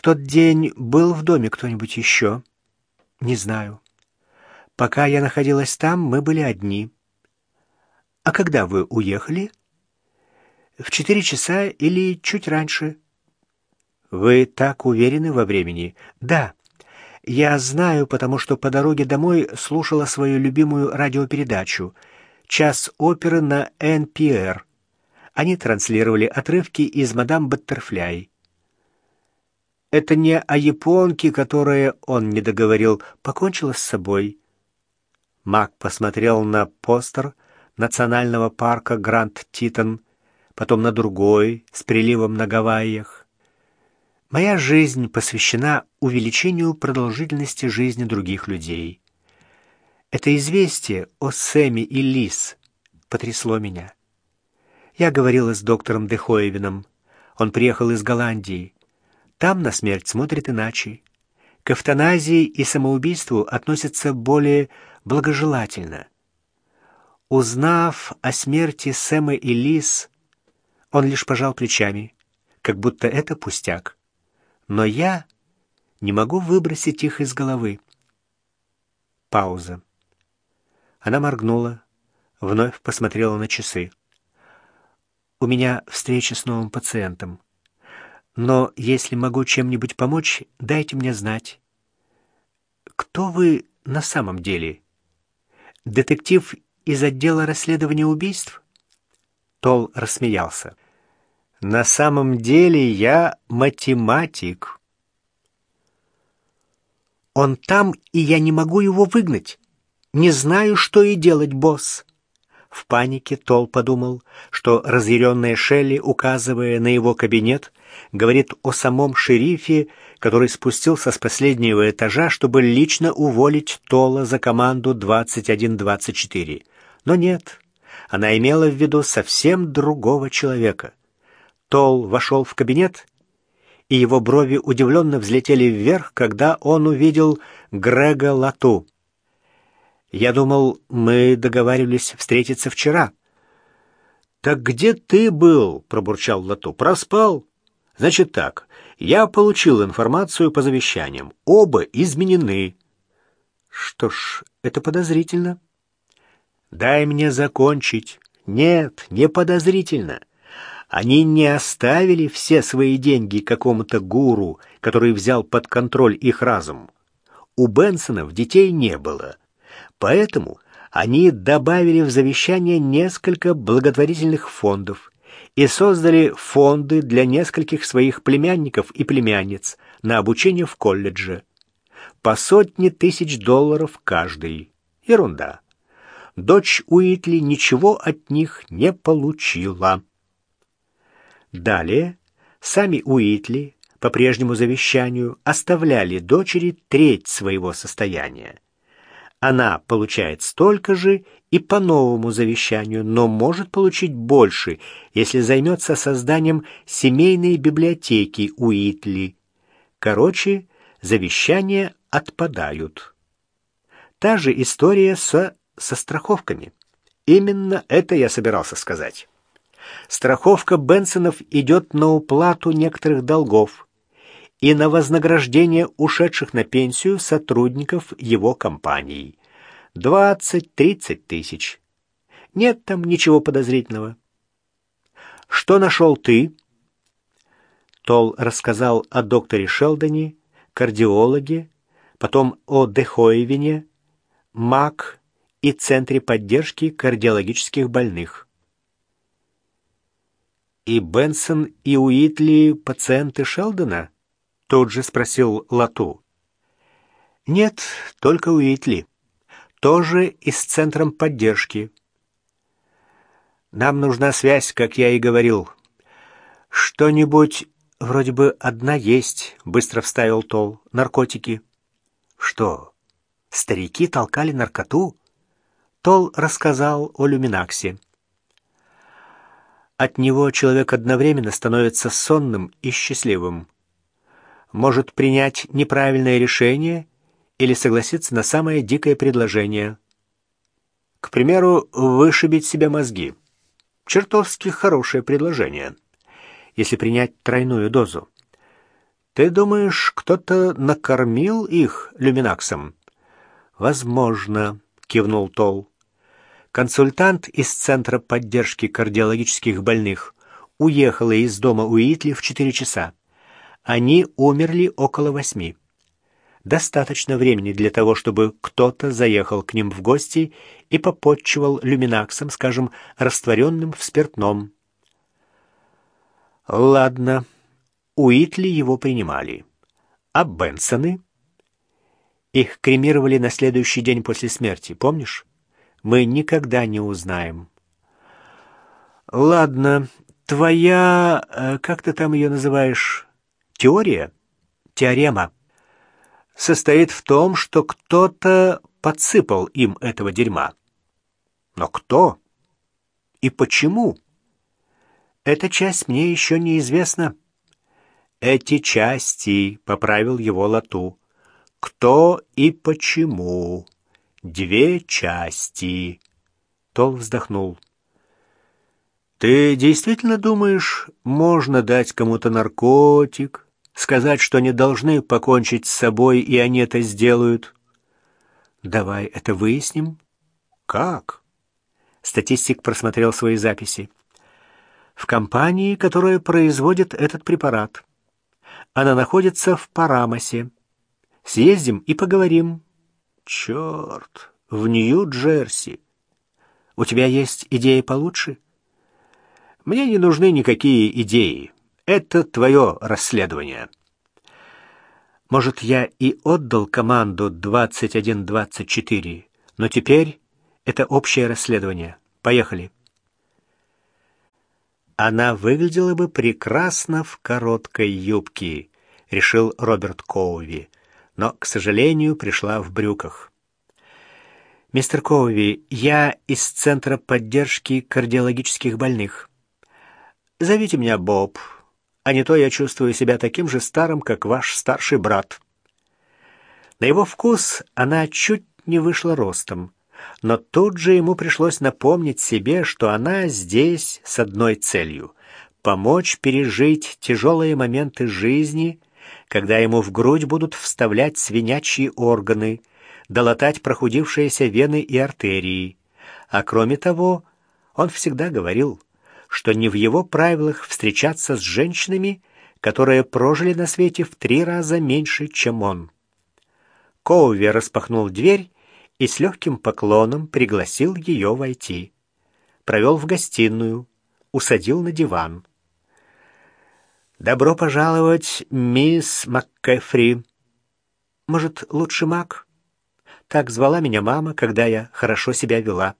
В тот день был в доме кто-нибудь еще? Не знаю. Пока я находилась там, мы были одни. А когда вы уехали? В четыре часа или чуть раньше. Вы так уверены во времени? Да. Я знаю, потому что по дороге домой слушала свою любимую радиопередачу «Час оперы» на НПР. Они транслировали отрывки из «Мадам Баттерфляй». Это не о японке, которая, он не договорил, покончила с собой. Мак посмотрел на постер национального парка Гранд Титан, потом на другой с приливом на Гавайях. Моя жизнь посвящена увеличению продолжительности жизни других людей. Это известие о Сэме и Лис потрясло меня. Я говорила с доктором Дехоевином. Он приехал из Голландии. Там на смерть смотрят иначе. К эвтаназии и самоубийству относятся более благожелательно. Узнав о смерти Сэма и Лис, он лишь пожал плечами, как будто это пустяк но я не могу выбросить их из головы. Пауза. Она моргнула, вновь посмотрела на часы. У меня встреча с новым пациентом. Но если могу чем-нибудь помочь, дайте мне знать. Кто вы на самом деле? Детектив из отдела расследования убийств? Тол рассмеялся. На самом деле я математик. Он там, и я не могу его выгнать. Не знаю, что и делать, босс. В панике Тол подумал, что разъяренная Шелли, указывая на его кабинет, говорит о самом шерифе, который спустился с последнего этажа, чтобы лично уволить Тола за команду 2124. Но нет, она имела в виду совсем другого человека. Тол вошел в кабинет, и его брови удивленно взлетели вверх, когда он увидел Грега Лату. «Я думал, мы договаривались встретиться вчера». «Так где ты был?» — пробурчал Лату. «Проспал?» «Значит так, я получил информацию по завещаниям. Оба изменены». «Что ж, это подозрительно». «Дай мне закончить». «Нет, не подозрительно. Они не оставили все свои деньги какому-то гуру, который взял под контроль их разум. У Бенсонов детей не было. Поэтому они добавили в завещание несколько благотворительных фондов и создали фонды для нескольких своих племянников и племянниц на обучение в колледже. По сотне тысяч долларов каждый. Ерунда. Дочь Уитли ничего от них не получила. Далее сами Уитли по прежнему завещанию оставляли дочери треть своего состояния. Она получает столько же и по новому завещанию, но может получить больше, если займется созданием семейной библиотеки Уитли. Короче, завещания отпадают. Та же история со, со страховками. Именно это я собирался сказать страховка Бенсонов идет на уплату некоторых долгов и на вознаграждение ушедших на пенсию сотрудников его компании. 20-30 тысяч. Нет там ничего подозрительного. Что нашел ты? Тол рассказал о докторе Шелдоне, кардиологе, потом о Дехоевине, МАК и Центре поддержки кардиологических больных. «И Бенсон, и Уитли — пациенты Шелдона?» — тут же спросил Лату. «Нет, только Уитли. Тоже и с центром поддержки. Нам нужна связь, как я и говорил. Что-нибудь вроде бы одна есть», — быстро вставил Тол. «Наркотики». «Что, старики толкали наркоту?» Тол рассказал о люминаксе. От него человек одновременно становится сонным и счастливым. Может принять неправильное решение или согласиться на самое дикое предложение. К примеру, вышибить себе мозги. Чертовски хорошее предложение, если принять тройную дозу. Ты думаешь, кто-то накормил их люминаксом? Возможно, кивнул Тол. Консультант из Центра поддержки кардиологических больных уехала из дома Уитли в четыре часа. Они умерли около восьми. Достаточно времени для того, чтобы кто-то заехал к ним в гости и попотчевал люминаксом, скажем, растворенным в спиртном. Ладно, Уитли его принимали. А Бенсоны? Их кремировали на следующий день после смерти, помнишь? Мы никогда не узнаем. Ладно, твоя, э, как ты там ее называешь, теория? Теорема состоит в том, что кто-то подсыпал им этого дерьма. Но кто и почему? Эта часть мне еще неизвестна. Эти части, — поправил его Лату. Кто и почему? Две части. Тол вздохнул. Ты действительно думаешь, можно дать кому-то наркотик, сказать, что они должны покончить с собой, и они это сделают? Давай это выясним. Как? Статистик просмотрел свои записи. В компании, которая производит этот препарат. Она находится в Парамасе. Съездим и поговорим. Черт, в Нью-Джерси. У тебя есть идеи получше? Мне не нужны никакие идеи. Это твое расследование. Может, я и отдал команду 2124, но теперь это общее расследование. Поехали. Она выглядела бы прекрасно в короткой юбке, решил Роберт Коуви, но, к сожалению, пришла в брюках. Мистер Коуви, я из Центра поддержки кардиологических больных. Зовите меня Боб, а не то я чувствую себя таким же старым, как ваш старший брат. На его вкус она чуть не вышла ростом но тут же ему пришлось напомнить себе, что она здесь с одной целью — помочь пережить тяжелые моменты жизни, когда ему в грудь будут вставлять свинячьи органы, долатать прохудившиеся вены и артерии. А кроме того, он всегда говорил, что не в его правилах встречаться с женщинами, которые прожили на свете в три раза меньше, чем он. Коуви распахнул дверь и с легким поклоном пригласил ее войти. Провел в гостиную, усадил на диван. «Добро пожаловать, мисс МакКэфри. Может, лучше Мак? Так звала меня мама, когда я хорошо себя вела».